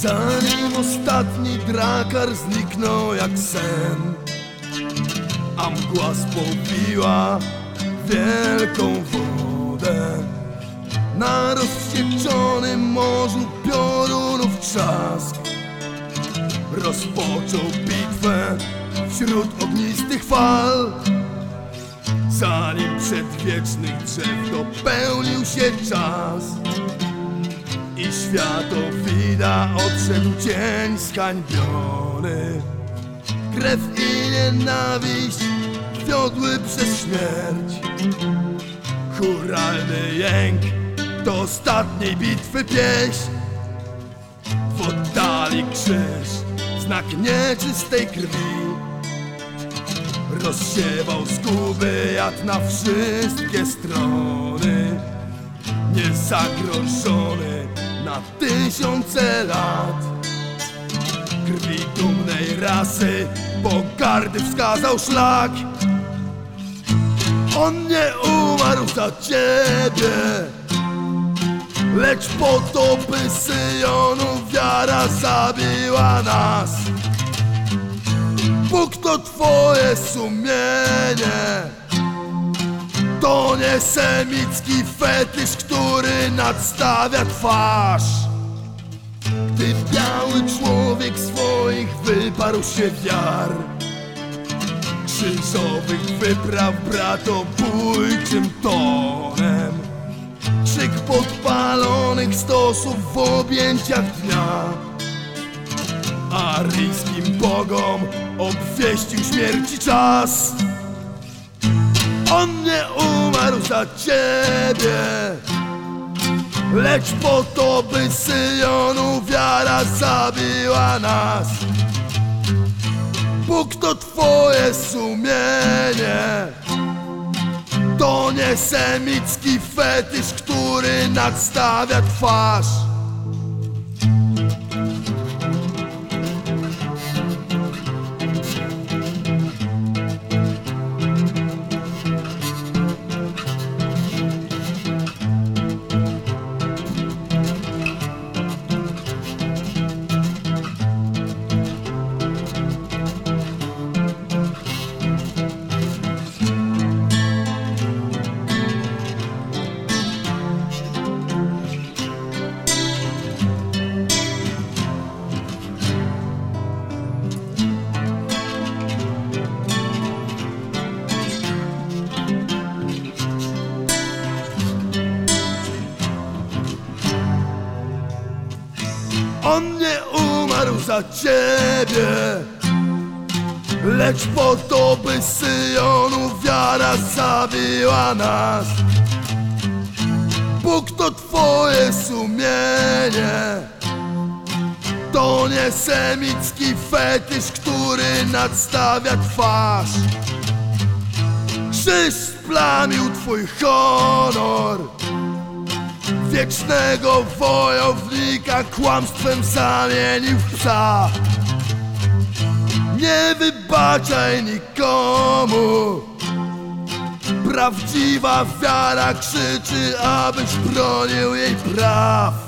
Zanim ostatni drakar zniknął jak sen A mgła spopiła wielką wodę. Na rozwścieczonym morzu piorunów trzask Rozpoczął bitwę wśród ognistych fal. Zanim przedwiecznych drzew dopełnił się czas I światowida odszedł cień skańbiony. Krew i nienawiść wiodły przez śmierć. Churalny jęk do ostatniej bitwy pieśń W oddali krzyż, znak nieczystej krwi. Rozsiewał zguby jad na wszystkie strony. Niezagrożony na tysiące lat. Krwi dumnej rasy pogardy wskazał szlak. On nie umarł za ciebie Lecz po to, by Syjonu wiara zabiła nas. Bóg to twoje sumienie To nie semicki fetysz, który nadstawia twarz. Gdy biały człowiek swoich wyparł się wiar Krzyżowych wypraw bratobójczym tonem. Krzyk podpalonych stosów w objęciach dnia. Aryjskim bogom obwieścił śmierci czas On nie umarł za ciebie Lecz po to, by Syjonu wiara zabiła nas. Bóg to twoje sumienie. To nie semicki fetysz, który nadstawia twarz On nie umarł za ciebie Lecz po to, by Syjonu wiara zabiła nas. Bóg to twoje sumienie To nie semicki fetysz, który nadstawia twarz. Krzyż splamił twój honor Wiecznego wojownika kłamstwem zamienił w psa. Nie wybaczaj nikomu. Prawdziwa wiara krzyczy, abyś bronił jej praw